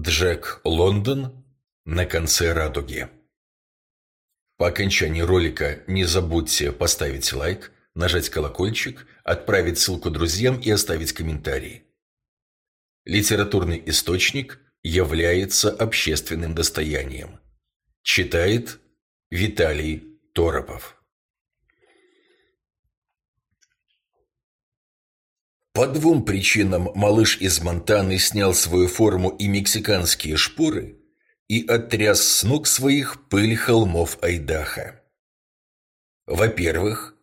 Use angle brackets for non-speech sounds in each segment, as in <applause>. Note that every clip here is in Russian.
Джек Лондон на конце радуги. По окончании ролика не забудьте поставить лайк, нажать колокольчик, отправить ссылку друзьям и оставить комментарий. Литературный источник является общественным достоянием. Читает Виталий Торопов. По двум причинам малыш из Монтаны снял свою форму и мексиканские шпоры и оттряс с ног своих пыль холмов Айдаха. Во-первых,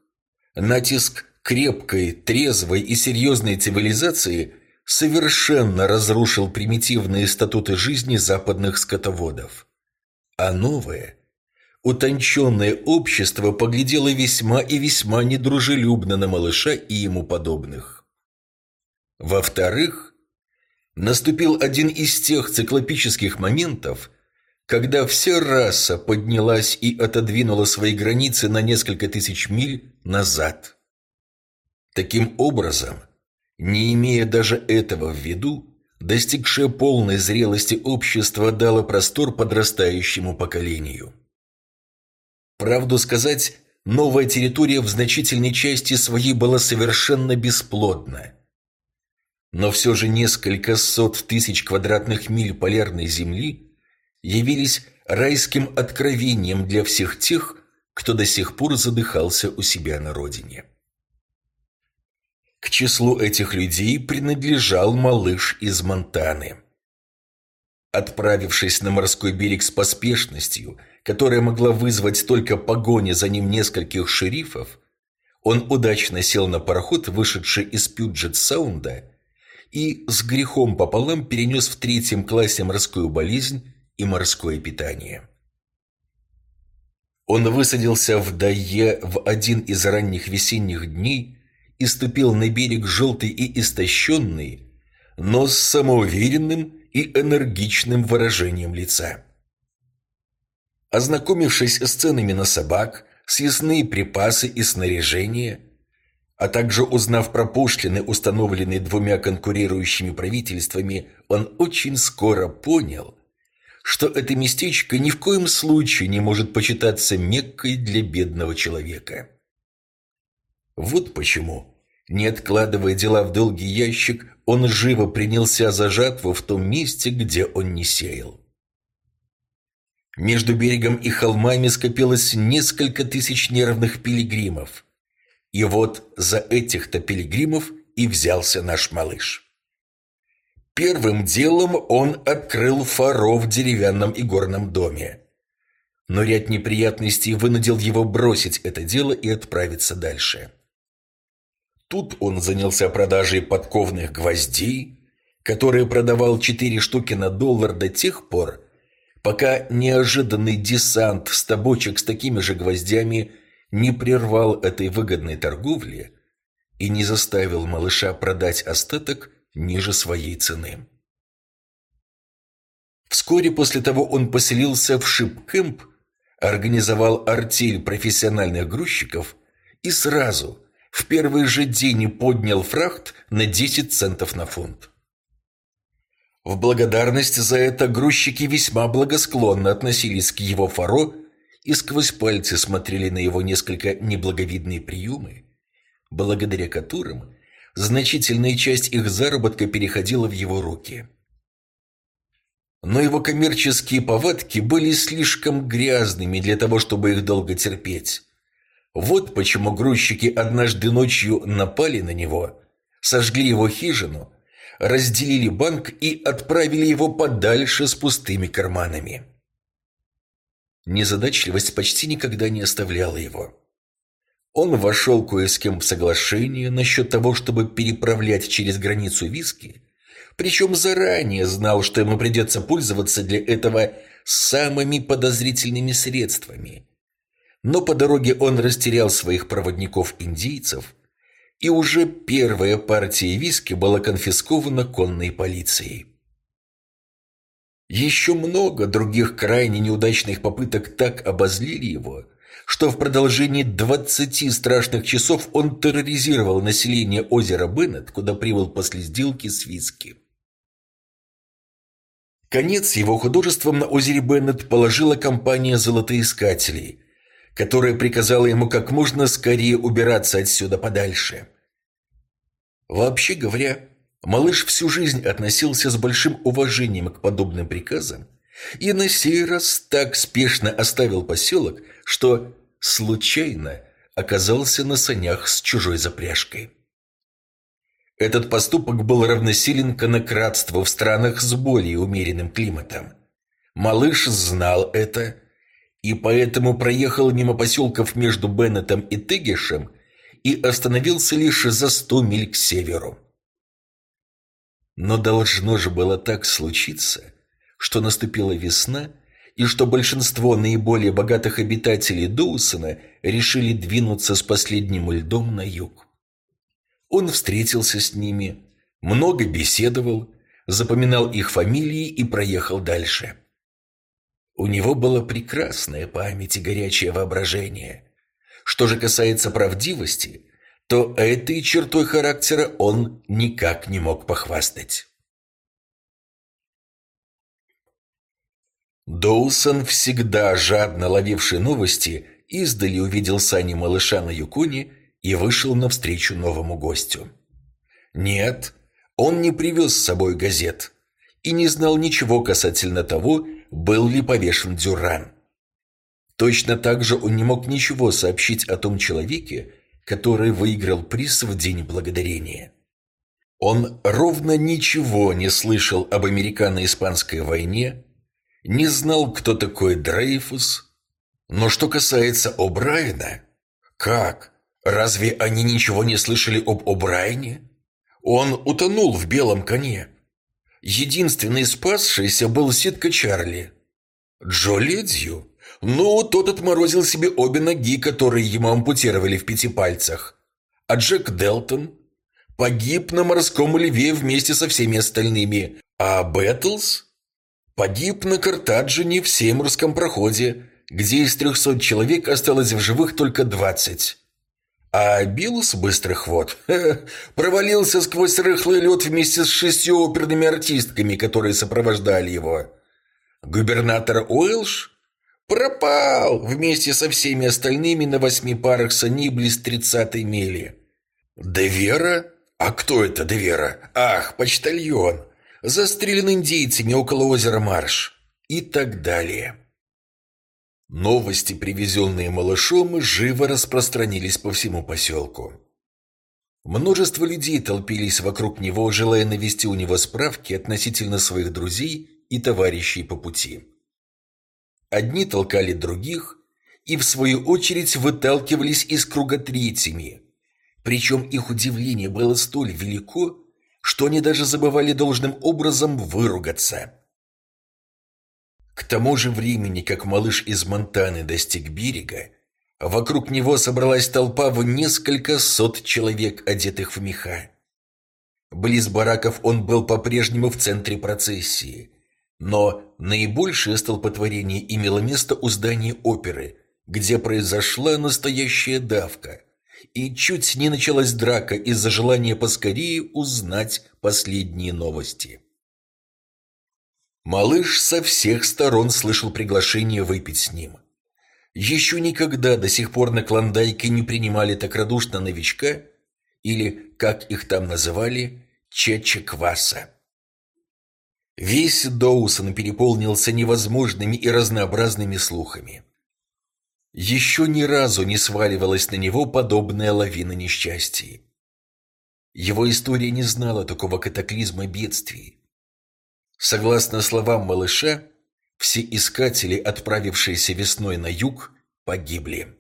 натиск крепкой, трезвой и серьезной цивилизации совершенно разрушил примитивные статуты жизни западных скотоводов. А новое, утонченное общество поглядело весьма и весьма недружелюбно на малыша и ему подобных. Во-вторых, наступил один из тех циклопических моментов, когда вся раса поднялась и отодвинула свои границы на несколько тысяч миль назад. Таким образом, не имея даже этого в виду, достигшее полной зрелости общество дало простор подрастающему поколению. Правду сказать, новая территория в значительной части своей была совершенно бесплодна – но все же несколько сот тысяч квадратных миль полярной Земли явились райским откровением для всех тех, кто до сих пор задыхался у себя на родине. К числу этих людей принадлежал малыш из Монтаны. Отправившись на морской берег с поспешностью, которая могла вызвать только погони за ним нескольких шерифов, он удачно сел на пароход, вышедший из Пьюджет-Саунда, и с грехом пополам перенес в третьем классе морскую болезнь и морское питание. Он высадился в Дае в один из ранних весенних дней и ступил на берег желтый и истощенный, но с самоуверенным и энергичным выражением лица. Ознакомившись с ценами на собак, съестные припасы и снаряжение – а также узнав про пошлины, установленные двумя конкурирующими правительствами, он очень скоро понял, что это местечко ни в коем случае не может почитаться Меккой для бедного человека. Вот почему, не откладывая дела в долгий ящик, он живо принялся за жатву в том месте, где он не сеял. Между берегом и холмами скопилось несколько тысяч нервных пилигримов – и вот за этих-то пилигримов и взялся наш малыш. Первым делом он открыл фаро в деревянном игорном доме. Но ряд неприятностей вынудил его бросить это дело и отправиться дальше. Тут он занялся продажей подковных гвоздей, которые продавал четыре штуки на доллар до тех пор, пока неожиданный десант с табочек с такими же гвоздями – не прервал этой выгодной торговли и не заставил малыша продать остаток ниже своей цены. Вскоре после того он поселился в Шипкэмп, организовал артель профессиональных грузчиков и сразу, в первый же день поднял фрахт на 10 центов на фунт. В благодарность за это грузчики весьма благосклонно относились к его фаро и сквозь пальцы смотрели на его несколько неблаговидные приемы, благодаря которым значительная часть их заработка переходила в его руки. Но его коммерческие повадки были слишком грязными для того, чтобы их долго терпеть. Вот почему грузчики однажды ночью напали на него, сожгли его хижину, разделили банк и отправили его подальше с пустыми карманами. Незадачливость почти никогда не оставляла его. Он вошел кое с кем в соглашение насчет того, чтобы переправлять через границу виски, причем заранее знал, что ему придется пользоваться для этого самыми подозрительными средствами. Но по дороге он растерял своих проводников-индейцев, и уже первая партия виски была конфискована конной полицией. Еще много других крайне неудачных попыток так обозлили его, что в продолжении двадцати страшных часов он терроризировал население озера Беннет, куда прибыл после сделки с Виски. Конец его художеством на озере Беннет положила компания золотоискателей, которая приказала ему как можно скорее убираться отсюда подальше. Вообще говоря, малыш всю жизнь относился с большим уважением к подобным приказам и на сей раз так спешно оставил поселок, что случайно оказался на санях с чужой запряжкой. Этот поступок был равносилен конократству в странах с более умеренным климатом. Малыш знал это и поэтому проехал мимо поселков между Беннетом и Тегешем и остановился лишь за сто миль к северу. Но должно же было так случиться, что наступила весна, и что большинство наиболее богатых обитателей Доусона решили двинуться с последним льдом на юг. Он встретился с ними, много беседовал, запоминал их фамилии и проехал дальше. У него была прекрасная память и горячее воображение. Что же касается правдивости, то этой чертой характера он никак не мог похвастать. Доусон, всегда жадно ловивший новости, издали увидел сани малыша на Юконе и вышел навстречу новому гостю. Нет, он не привез с собой газет и не знал ничего касательно того, был ли повешен Дюран. Точно так же он не мог ничего сообщить о том человеке, который выиграл приз в День Благодарения. Он ровно ничего не слышал об американо-испанской войне, не знал, кто такой Дрейфус. Но что касается О'Брайена, как? Разве они ничего не слышали об О'Брайене? Он утонул в белом коне. Единственный спасшийся был ситка Чарли. Джо Ледзью? Ну, тот отморозил себе обе ноги, которые ему ампутировали в пяти пальцах. А Джек Делтон? Погиб на морском льве вместе со всеми остальными. А Бэтлс? Погиб на Картаджине в Сеймурском проходе, где из трехсот человек осталось в живых только двадцать. А Биллс быстрых вод <laughs> провалился сквозь рыхлый лед вместе с шестью оперными артистками, которые сопровождали его. Губернатор Уэлш пропал вместе со всеми остальными на восьми парах саней близ тридцатой мили. Девера? А кто это Девера? Ах, почтальон застрелен индейцами около озера Марш и так далее. Новости, привезенные малышом, живо распространились по всему поселку. Множество людей толпились вокруг него, желая навести у него справки относительно своих друзей и товарищей по пути. Одни толкали других и, в свою очередь, выталкивались из круга третьими. Причем их удивление было столь велико, что они даже забывали должным образом выругаться. К тому же времени, как малыш из Монтаны достиг берега, вокруг него собралась толпа в несколько сот человек, одетых в меха. Близ бараков он был по-прежнему в центре процессии, но наибольшее столпотворение имело место у здания оперы, где произошла настоящая давка – и чуть не началась драка из-за желания поскорее узнать последние новости. Малыш со всех сторон слышал приглашение выпить с ним. Еще никогда до сих пор на Клондайке не принимали так радушно новичка, или, как их там называли, чечекваса. Весь Доусон переполнился невозможными и разнообразными слухами. Еще ни разу не сваливалась на него подобная лавина несчастий. Его история не знала такого катаклизма бедствий. Согласно словам малыша, все искатели, отправившиеся весной на юг, погибли.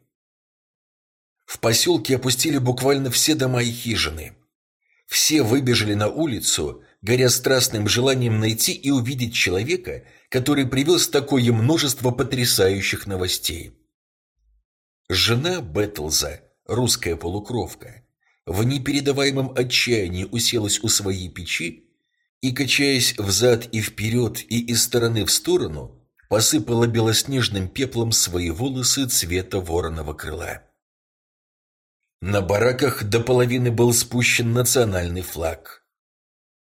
В поселке опустили буквально все дома и хижины. Все выбежали на улицу, горя страстным желанием найти и увидеть человека, который привез такое множество потрясающих новостей. Жена Бэтлза, русская полукровка, в непередаваемом отчаянии уселась у своей печи и, качаясь взад и вперед и из стороны в сторону, посыпала белоснежным пеплом свои волосы цвета вороного крыла. На бараках до половины был спущен национальный флаг.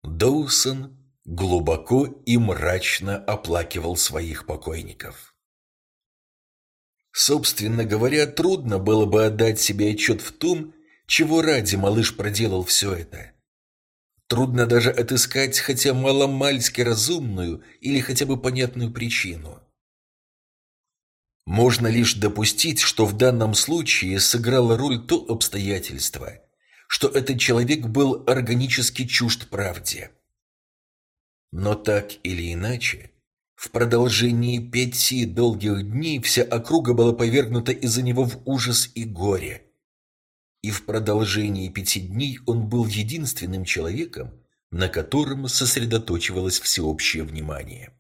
Доусон глубоко и мрачно оплакивал своих покойников. Собственно говоря, трудно было бы отдать себе отчет в том, чего ради малыш проделал все это. Трудно даже отыскать хотя маломальски разумную или хотя бы понятную причину. Можно лишь допустить, что в данном случае сыграло роль то обстоятельство, что этот человек был органически чужд правде. Но так или иначе, в продолжении пяти долгих дней вся округа была повергнута из-за него в ужас и горе. И в продолжении пяти дней он был единственным человеком, на котором сосредоточивалось всеобщее внимание.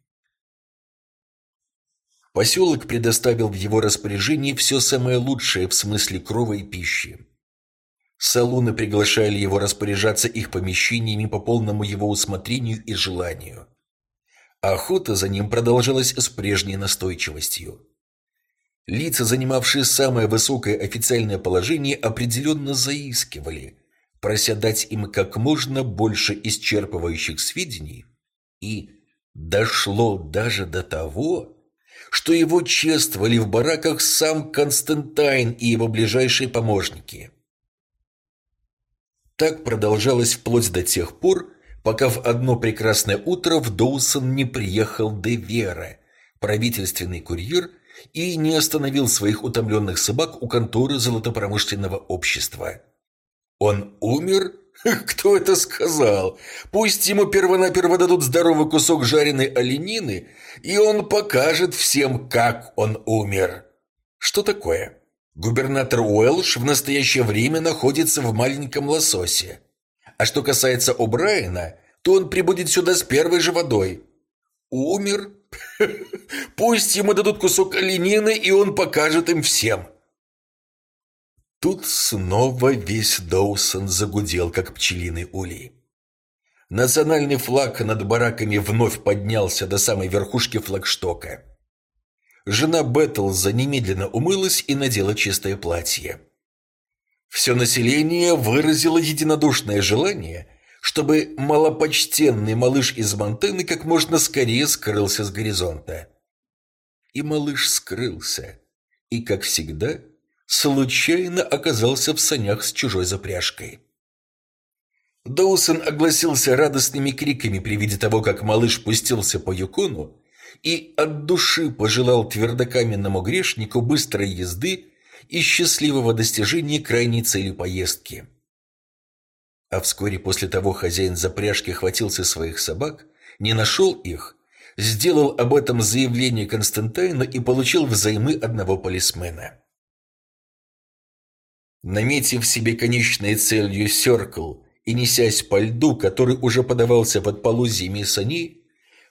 Поселок предоставил в его распоряжение все самое лучшее в смысле крова и пищи. Салуны приглашали его распоряжаться их помещениями по полному его усмотрению и желанию. Охота за ним продолжалась с прежней настойчивостью. Лица, занимавшие самое высокое официальное положение, определенно заискивали, прося дать им как можно больше исчерпывающих сведений, и дошло даже до того, что его чествовали в бараках сам Константайн и его ближайшие помощники. Так продолжалось вплоть до тех пор, пока в одно прекрасное утро в Доусон не приехал Де Вера, правительственный курьер, и не остановил своих утомленных собак у конторы золотопромышленного общества. Он умер? <laughs> Кто это сказал? Пусть ему первонаперво дадут здоровый кусок жареной оленины, и он покажет всем, как он умер. Что такое? Губернатор Уэлш в настоящее время находится в маленьком лососе. А что касается О'Брайена, то он прибудет сюда с первой же водой. Умер? <laughs> Пусть ему дадут кусок оленины, и он покажет им всем. Тут снова весь Доусон загудел, как пчелиный улей. Национальный флаг над бараками вновь поднялся до самой верхушки флагштока. Жена Бэтлза немедленно умылась и надела чистое платье. Все население выразило единодушное желание, чтобы малопочтенный малыш из Монтены как можно скорее скрылся с горизонта. И малыш скрылся. И, как всегда, случайно оказался в санях с чужой запряжкой. Доусон огласился радостными криками при виде того, как малыш пустился по юкону, и от души пожелал твердокаменному грешнику быстрой езды и счастливого достижения крайней цели поездки. А вскоре после того хозяин запряжки хватился своих собак, не нашел их, сделал об этом заявление Константину и получил взаймы одного полисмена. Наметив себе конечной целью Серкл и несясь по льду, который уже подавался под полузьями саней,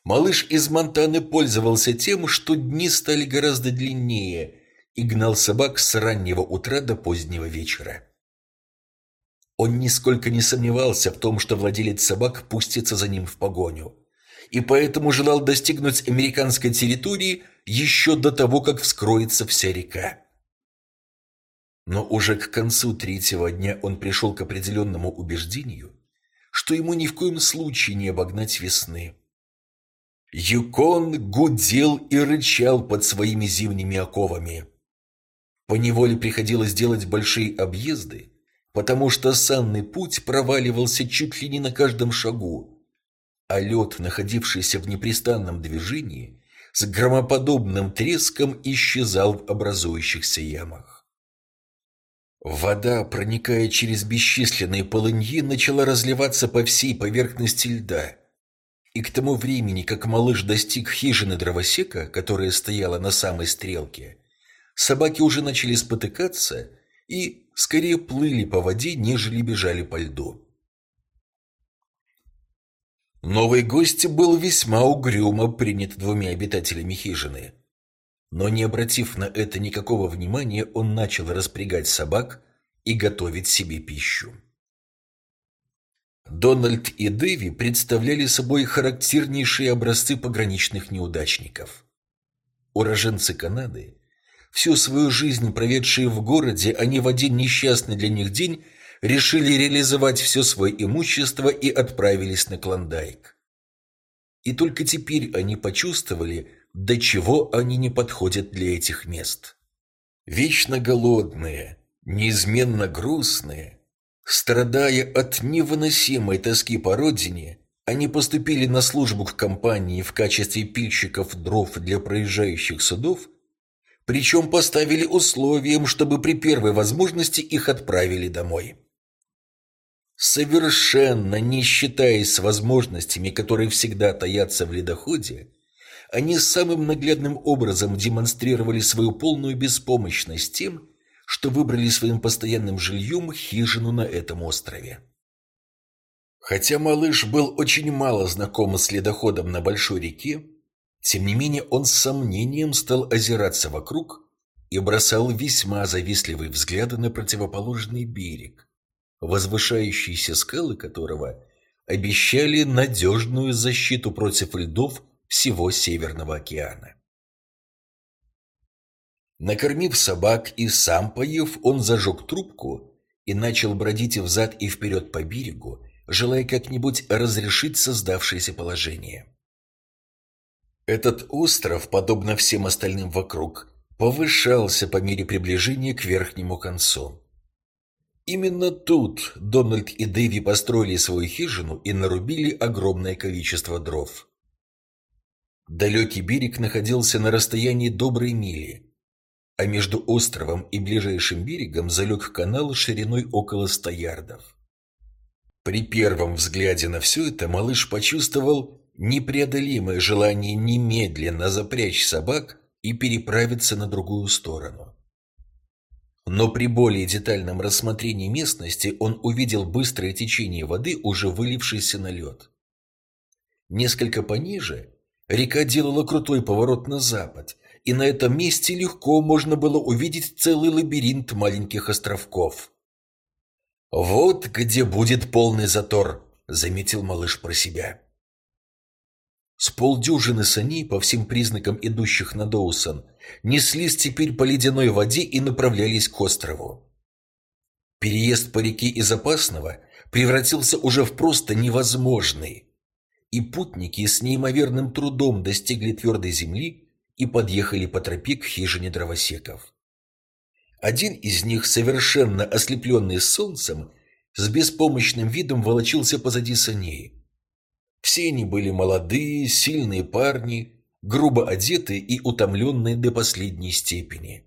малыш из Монтаны пользовался тем, что дни стали гораздо длиннее и гнал собак с раннего утра до позднего вечера. Он нисколько не сомневался в том, что владелец собак пустится за ним в погоню, и поэтому желал достигнуть американской территории еще до того, как вскроется вся река. Но уже к концу третьего дня он пришел к определенному убеждению, что ему ни в коем случае не обогнать весны. Юкон гудел и рычал под своими зимними оковами. Поневоле приходилось делать большие объезды, потому что санный путь проваливался чуть ли не на каждом шагу, а лед, находившийся в непрестанном движении, с громоподобным треском исчезал в образующихся ямах. Вода, проникая через бесчисленные полыньи, начала разливаться по всей поверхности льда. И к тому времени, как малыш достиг хижины дровосека, которая стояла на самой стрелке, собаки уже начали спотыкаться и скорее плыли по воде, нежели бежали по льду. Новый гость был весьма угрюмо принят двумя обитателями хижины – но не обратив на это никакого внимания, он начал распрягать собак и готовить себе пищу. Дональд и Дэви представляли собой характернейшие образцы пограничных неудачников. Уроженцы Канады, всю свою жизнь проведшие в городе, они в один несчастный для них день решили реализовать все свое имущество и отправились на Клондайк. И только теперь они почувствовали, до чего они не подходят для этих мест. Вечно голодные, неизменно грустные, страдая от невыносимой тоски по родине, они поступили на службу к компании в качестве пильщиков дров для проезжающих судов, причем поставили условием, чтобы при первой возможности их отправили домой. Совершенно не считаясь с возможностями, которые всегда таятся в ледоходе, они самым наглядным образом демонстрировали свою полную беспомощность тем, что выбрали своим постоянным жильем хижину на этом острове. Хотя малыш был очень мало знаком с ледоходом на большой реке, тем не менее он с сомнением стал озираться вокруг и бросал весьма завистливые взгляды на противоположный берег, возвышающиеся скалы которого обещали надежную защиту против льдов всего Северного океана. Накормив собак и сам поев, он зажег трубку и начал бродить взад и вперед по берегу, желая как-нибудь разрешить создавшееся положение. Этот остров, подобно всем остальным вокруг, повышался по мере приближения к верхнему концу. Именно тут Дональд и Дэви построили свою хижину и нарубили огромное количество дров. Далекий берег находился на расстоянии доброй мили, а между островом и ближайшим берегом залег канал шириной около ста ярдов. При первом взгляде на все это малыш почувствовал непреодолимое желание немедленно запрячь собак и переправиться на другую сторону. Но при более детальном рассмотрении местности он увидел быстрое течение воды, уже вылившейся на лед. Несколько пониже река делала крутой поворот на запад, и на этом месте легко можно было увидеть целый лабиринт маленьких островков. «Вот где будет полный затор», — заметил малыш про себя. С полдюжины саней, по всем признакам идущих на Доусон, неслись теперь по ледяной воде и направлялись к острову. Переезд по реке из опасного превратился уже в просто невозможный, и путники с неимоверным трудом достигли твердой земли и подъехали по тропе к хижине дровосеков. Один из них, совершенно ослепленный солнцем, с беспомощным видом волочился позади саней. Все они были молодые, сильные парни, грубо одетые и утомленные до последней степени.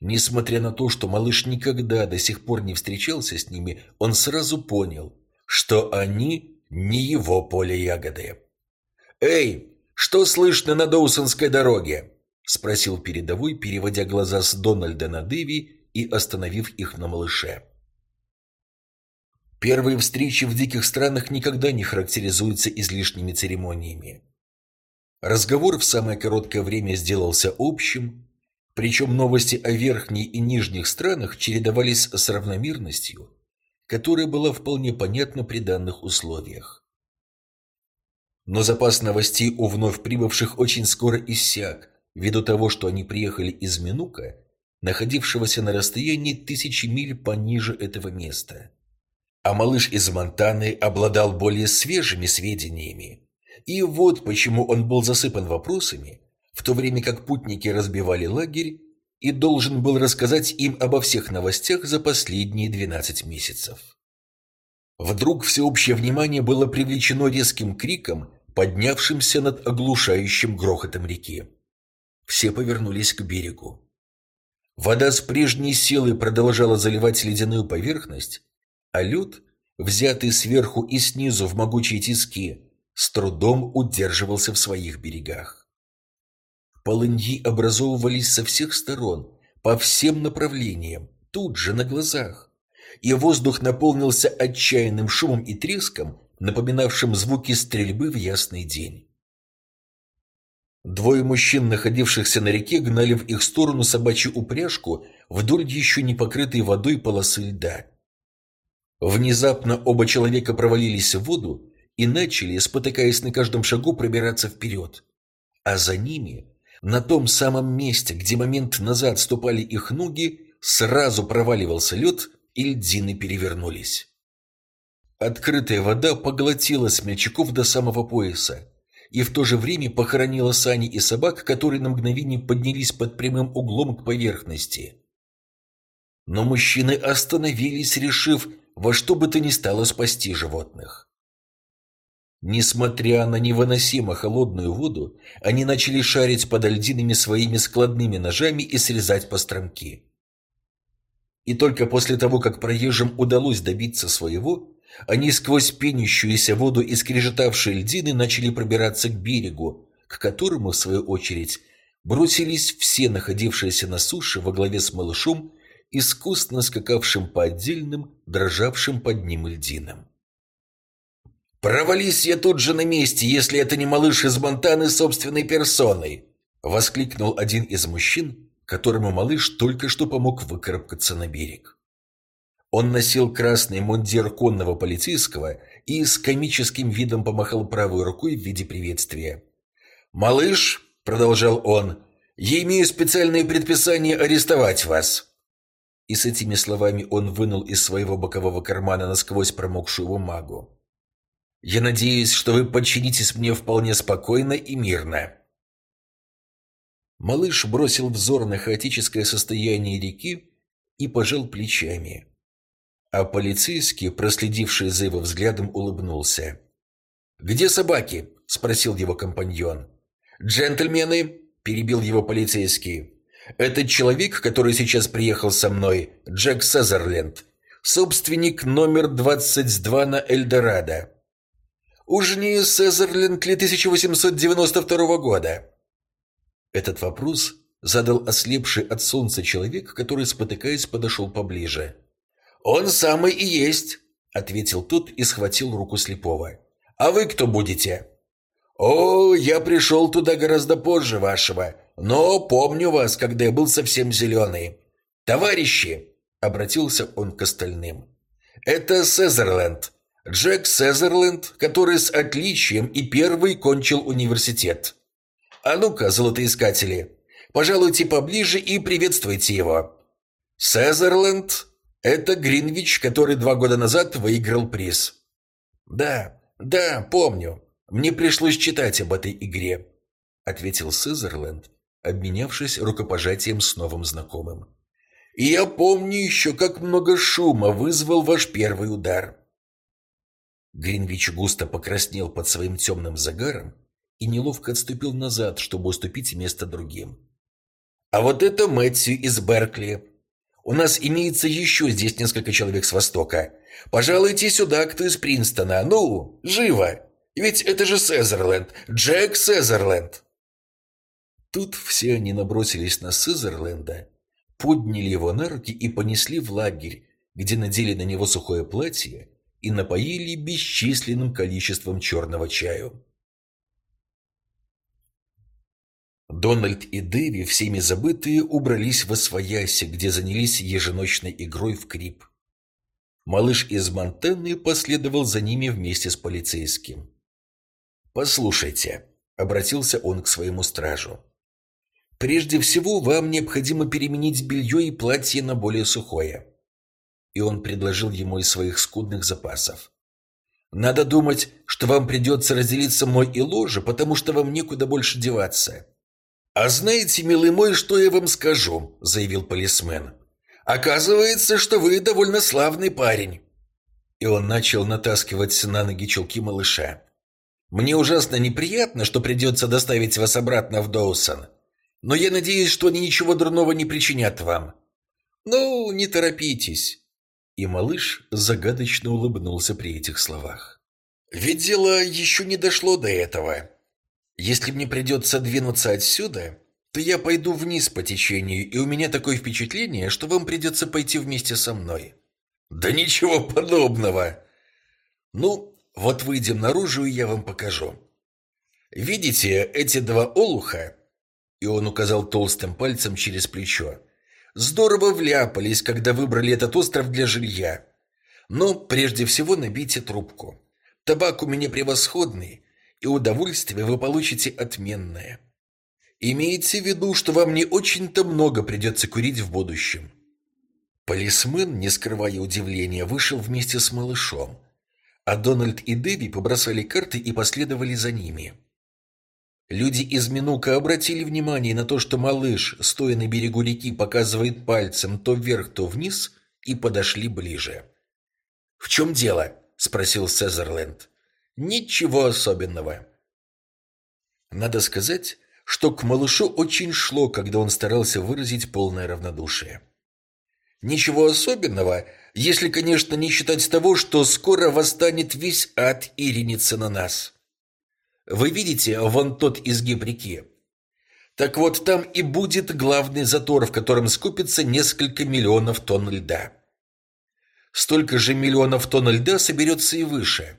Несмотря на то, что малыш никогда до сих пор не встречался с ними, он сразу понял, что они не его поле ягоды. «Эй, что слышно на Доусонской дороге?» — спросил передовой, переводя глаза с Дональда на Дэви и остановив их на малыше. Первые встречи в диких странах никогда не характеризуются излишними церемониями. Разговор в самое короткое время сделался общим, причем новости о верхней и нижних странах чередовались с равномерностью, которая была вполне понятна при данных условиях. Но запас новостей у вновь прибывших очень скоро иссяк, ввиду того, что они приехали из Минука, находившегося на расстоянии тысячи миль пониже этого места. А малыш из Монтаны обладал более свежими сведениями. И вот почему он был засыпан вопросами, в то время как путники разбивали лагерь и должен был рассказать им обо всех новостях за последние 12 месяцев. Вдруг всеобщее внимание было привлечено резким криком, поднявшимся над оглушающим грохотом реки. Все повернулись к берегу. Вода с прежней силой продолжала заливать ледяную поверхность, а лед, взятый сверху и снизу в могучие тиски, с трудом удерживался в своих берегах. Полыньи образовывались со всех сторон, по всем направлениям, тут же на глазах, и воздух наполнился отчаянным шумом и треском, напоминавшим звуки стрельбы в ясный день. Двое мужчин, находившихся на реке, гнали в их сторону собачью упряжку вдоль еще не покрытой водой полосы льда. Внезапно оба человека провалились в воду и начали, спотыкаясь на каждом шагу, пробираться вперед. А за ними, на том самом месте, где момент назад ступали их ноги, сразу проваливался лед, и льдины перевернулись. Открытая вода поглотила смельчаков до самого пояса и в то же время похоронила сани и собак, которые на мгновение поднялись под прямым углом к поверхности. Но мужчины остановились, решив во что бы то ни стало спасти животных. Несмотря на невыносимо холодную воду, они начали шарить под льдинами своими складными ножами и срезать постромки. И только после того, как проезжим удалось добиться своего, они сквозь пенящуюся воду и скрежетавшие льдины начали пробираться к берегу, к которому, в свою очередь, бросились все находившиеся на суше во главе с малышом, искусно скакавшим по отдельным, дрожавшим под ним льдинам. «Провались я тут же на месте, если это не малыш из Монтаны собственной персоной!» — воскликнул один из мужчин, которому малыш только что помог выкарабкаться на берег. Он носил красный мундир конного полицейского и с комическим видом помахал правой рукой в виде приветствия. «Малыш», — продолжал он, — «я имею специальное предписание арестовать вас». И с этими словами он вынул из своего бокового кармана насквозь промокшую бумагу. «Я надеюсь, что вы подчинитесь мне вполне спокойно и мирно». Малыш бросил взор на хаотическое состояние реки и пожал плечами. А полицейский, проследивший за его взглядом, улыбнулся. «Где собаки?» – спросил его компаньон. «Джентльмены!» – перебил его полицейский. «Этот человек, который сейчас приехал со мной, Джек Сазерленд, собственник номер 22 на Эльдорадо. Уж не Сазерленд ли 1892 года?» Этот вопрос задал ослепший от солнца человек, который, спотыкаясь, подошел поближе. «Он самый и есть», — ответил тот и схватил руку слепого. «А вы кто будете?» «О, я пришел туда гораздо позже вашего, но помню вас, когда я был совсем зеленый. Товарищи!» — обратился он к остальным. «Это Сезерленд, Джек Сезерленд, который с отличием и первый кончил университет. А ну-ка, золотоискатели, пожалуйте поближе и приветствуйте его. Сезерленд – это Гринвич, который два года назад выиграл приз. Да, да, помню. Мне пришлось читать об этой игре, ответил Сезерленд, обменявшись рукопожатием с новым знакомым. И я помню еще, как много шума вызвал ваш первый удар. Гринвич густо покраснел под своим темным загаром и неловко отступил назад, чтобы уступить место другим. «А вот это Мэтью из Беркли. У нас имеется еще здесь несколько человек с Востока. Пожалуйте сюда, кто из Принстона. Ну, живо! Ведь это же Сезерленд, Джек Сезерленд!» Тут все они набросились на Сезерленда, подняли его на руки и понесли в лагерь, где надели на него сухое платье и напоили бесчисленным количеством черного чаю. Дональд и Дэви, всеми забытые, убрались в Освояси, где занялись еженочной игрой в крип. Малыш из Монтаны последовал за ними вместе с полицейским. «Послушайте», — обратился он к своему стражу, — «прежде всего вам необходимо переменить белье и платье на более сухое». И он предложил ему из своих скудных запасов. «Надо думать, что вам придется разделить со мной и ложе, потому что вам некуда больше деваться». «А знаете, милый мой, что я вам скажу?» – заявил полисмен. «Оказывается, что вы довольно славный парень». И он начал натаскивать на ноги чулки малыша. «Мне ужасно неприятно, что придется доставить вас обратно в Доусон, но я надеюсь, что они ничего дурного не причинят вам. Ну, не торопитесь». И малыш загадочно улыбнулся при этих словах. «Ведь дело еще не дошло до этого. Если мне придется двинуться отсюда, то я пойду вниз по течению, и у меня такое впечатление, что вам придется пойти вместе со мной». «Да ничего подобного!» «Ну, вот выйдем наружу, и я вам покажу. Видите эти два олуха?» И он указал толстым пальцем через плечо. «Здорово вляпались, когда выбрали этот остров для жилья. Но прежде всего набейте трубку. Табак у меня превосходный, и удовольствие вы получите отменное. Имейте в виду, что вам не очень-то много придется курить в будущем. Полисмен, не скрывая удивления, вышел вместе с малышом. а Дональд и Дэви побросали карты и последовали за ними. Люди из Минука обратили внимание на то, что малыш, стоя на берегу реки, показывает пальцем то вверх, то вниз, и подошли ближе. «В чем дело?» – спросил Сезерленд. «Ничего особенного». Надо сказать, что к малышу очень шло, когда он старался выразить полное равнодушие. Ничего особенного, если, конечно, не считать того, что скоро восстанет весь ад и ринется на нас. Вы видите вон тот изгиб реки? Так вот, там и будет главный затор, в котором скупится несколько миллионов тонн льда. Столько же миллионов тонн льда соберется и выше.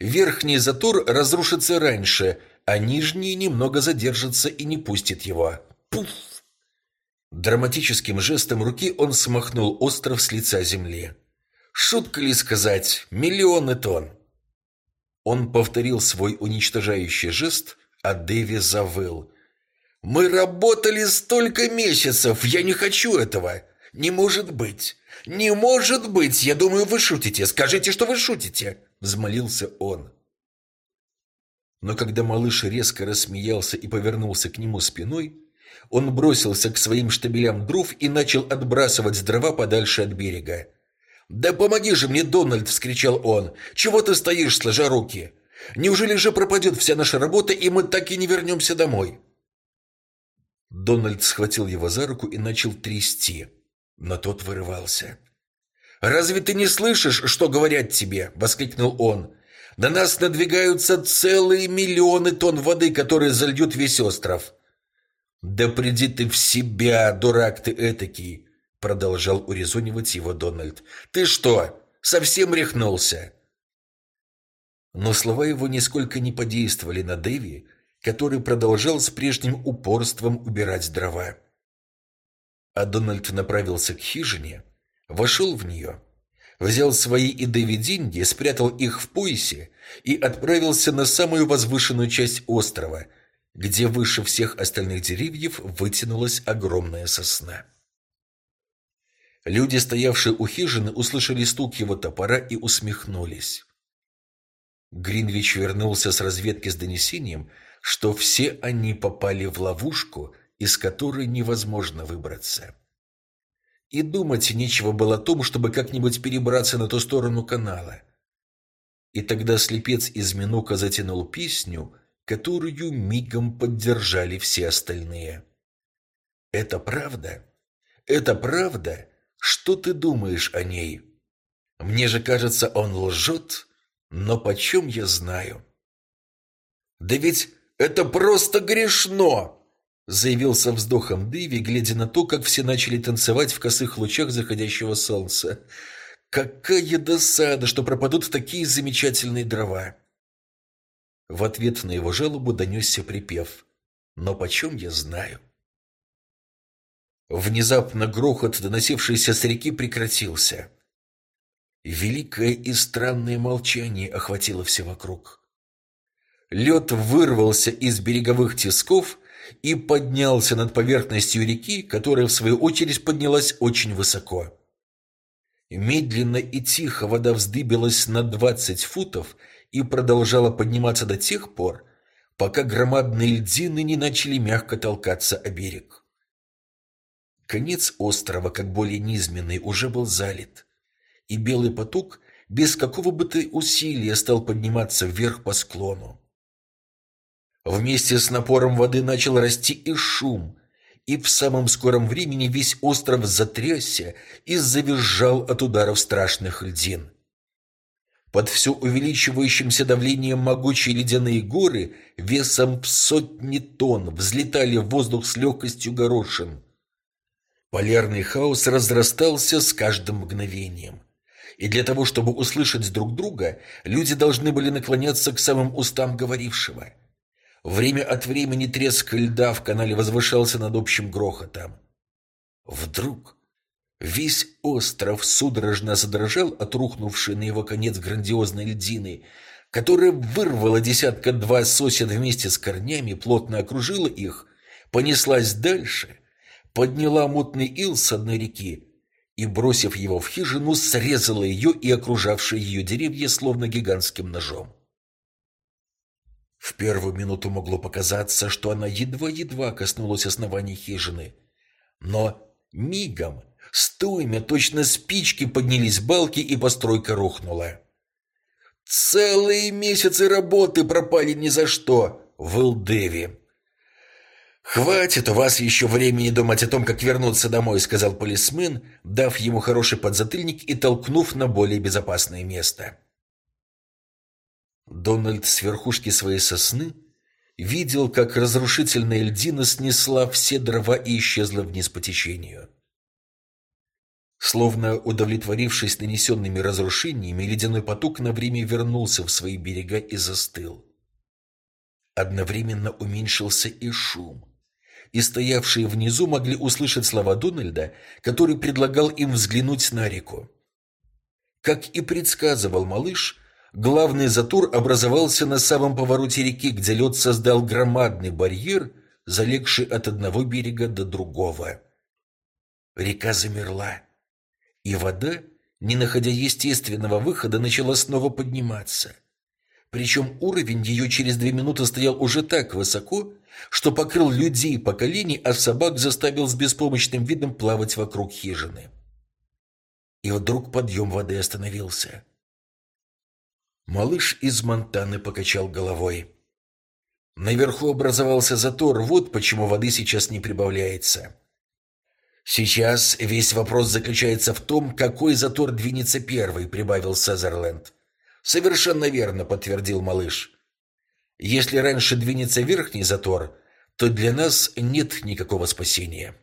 Верхний затор разрушится раньше, а нижний немного задержится и не пустит его. Пуф! Драматическим жестом руки он смахнул остров с лица земли. Шутка ли сказать, миллионы тонн. Он повторил свой уничтожающий жест, а Дэви завыл. «Мы работали столько месяцев! Я не хочу этого! Не может быть! Не может быть! Я думаю, вы шутите! Скажите, что вы шутите!» Взмолился он. Но когда малыш резко рассмеялся и повернулся к нему спиной, он бросился к своим штабелям дров и начал отбрасывать дрова подальше от берега. «Да помоги же мне, Дональд!» – вскричал он. «Чего ты стоишь, сложа руки? Неужели же пропадет вся наша работа, и мы так и не вернемся домой?» Дональд схватил его за руку и начал трясти, но тот вырывался. «Разве ты не слышишь, что говорят тебе?» – воскликнул он. «На нас надвигаются целые миллионы тонн воды, которые зальют весь остров». «Да приди ты в себя, дурак ты этакий!» Продолжал урезонивать его Дональд. «Ты что, совсем рехнулся?» Но слова его нисколько не подействовали на Дэви, который продолжал с прежним упорством убирать дрова. А Дональд направился к хижине, вошел в нее, взял свои и деньги, спрятал их в поясе и отправился на самую возвышенную часть острова, где выше всех остальных деревьев вытянулась огромная сосна. Люди, стоявшие у хижины, услышали стук его топора и усмехнулись. Гринвич вернулся с разведки с донесением, что все они попали в ловушку, из которой невозможно выбраться. И думать нечего было о том, чтобы как-нибудь перебраться на ту сторону канала. И тогда слепец из Минука затянул песню, которую мигом поддержали все остальные. «Это правда? Это правда?» Что ты думаешь о ней? Мне же кажется, он лжет, но почем я знаю? Да ведь это просто грешно! Заявил со вздохом Дэви, глядя на то, как все начали танцевать в косых лучах заходящего солнца. Какая досада, что пропадут такие замечательные дрова! В ответ на его жалобу донесся припев. Но почем я знаю? Внезапно грохот, доносившийся с реки, прекратился. Великое и странное молчание охватило все вокруг. Лед вырвался из береговых тисков и поднялся над поверхностью реки, которая, в свою очередь, поднялась очень высоко. Медленно и тихо вода вздыбилась на двадцать футов и продолжала подниматься до тех пор, пока громадные льдины не начали мягко толкаться о берег. Конец острова, как более низменный, уже был залит, и белый поток без какого бы то усилия стал подниматься вверх по склону. Вместе с напором воды начал расти и шум, и в самом скором времени весь остров затрясся и завизжал от ударов страшных льдин. Под все увеличивающимся давлением могучие ледяные горы весом в сотни тонн взлетали в воздух с легкостью горошин. Полярный хаос разрастался с каждым мгновением. И для того, чтобы услышать друг друга, люди должны были наклоняться к самым устам говорившего. Время от времени треск льда в канале возвышался над общим грохотом. Вдруг весь остров судорожно задрожал от рухнувшей на его конец грандиозной льдины, которая вырвала десятка-два сосен вместе с корнями, плотно окружила их, понеслась дальше — подняла мутный ил с одной реки и, бросив его в хижину, срезала ее и окружавшие ее деревья словно гигантским ножом. В первую минуту могло показаться, что она едва-едва коснулась основания хижины. Но мигом, стоимя, точно спички поднялись балки, и постройка рухнула. «Целые месяцы работы пропали ни за что!» — выл Дэви. «Хватит у вас еще времени думать о том, как вернуться домой», — сказал полисмен, дав ему хороший подзатыльник и толкнув на более безопасное место. Дональд с верхушки своей сосны видел, как разрушительная льдина снесла все дрова и исчезла вниз по течению. Словно удовлетворившись нанесенными разрушениями, ледяной поток на время вернулся в свои берега и застыл. Одновременно уменьшился и шум и стоявшие внизу могли услышать слова Дональда, который предлагал им взглянуть на реку. Как и предсказывал малыш, главный затор образовался на самом повороте реки, где лед создал громадный барьер, залегший от одного берега до другого. Река замерла, и вода, не находя естественного выхода, начала снова подниматься. Причем уровень ее через две минуты стоял уже так высоко, что покрыл людей поколений, а собак заставил с беспомощным видом плавать вокруг хижины. И вдруг подъем воды остановился. Малыш из Монтаны покачал головой. Наверху образовался затор, вот почему воды сейчас не прибавляется. Сейчас весь вопрос заключается в том, какой затор двинется первый, прибавил Сазерленд. Совершенно верно, подтвердил малыш. Если раньше двинется верхний затор, то для нас нет никакого спасения.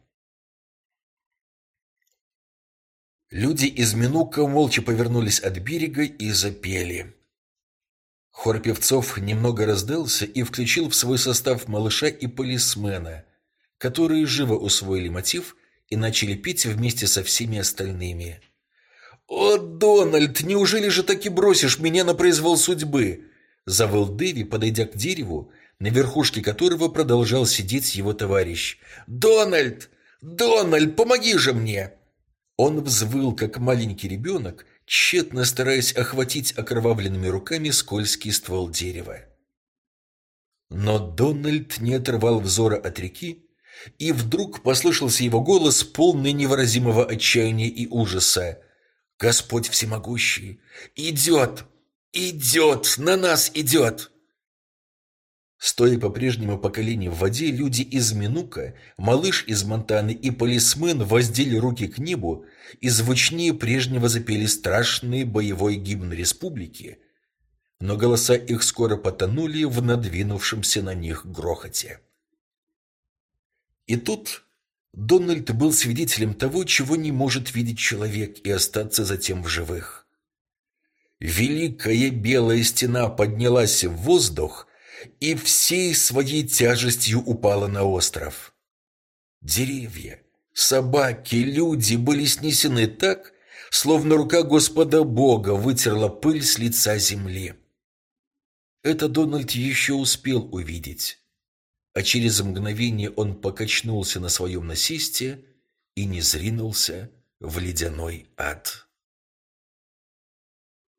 Люди из Минука молча повернулись от берега и запели. Хор певцов немного раздался и включил в свой состав малыша и полисмена, которые живо усвоили мотив и начали петь вместе со всеми остальными. «О, Дональд, неужели же так и бросишь меня на произвол судьбы?» Завыл Дэви, подойдя к дереву, на верхушке которого продолжал сидеть его товарищ. «Дональд! Дональд, помоги же мне!» Он взвыл, как маленький ребенок, тщетно стараясь охватить окровавленными руками скользкий ствол дерева. Но Дональд не отрывал взора от реки, и вдруг послышался его голос, полный невыразимого отчаяния и ужаса. «Господь всемогущий! Идет! «Идет! На нас идет!» Стоя по-прежнему по колени в воде, люди из Минука, малыш из Монтаны и полисмен воздели руки к небу и звучнее прежнего запели страшный боевой гимн республики, но голоса их скоро потонули в надвинувшемся на них грохоте. И тут Дональд был свидетелем того, чего не может видеть человек и остаться затем в живых. Великая белая стена поднялась в воздух и всей своей тяжестью упала на остров. Деревья, собаки, люди были снесены так, словно рука Господа Бога вытерла пыль с лица земли. Это Дональд еще успел увидеть, а через мгновение он покачнулся на своем насесте и не зринулся в ледяной ад.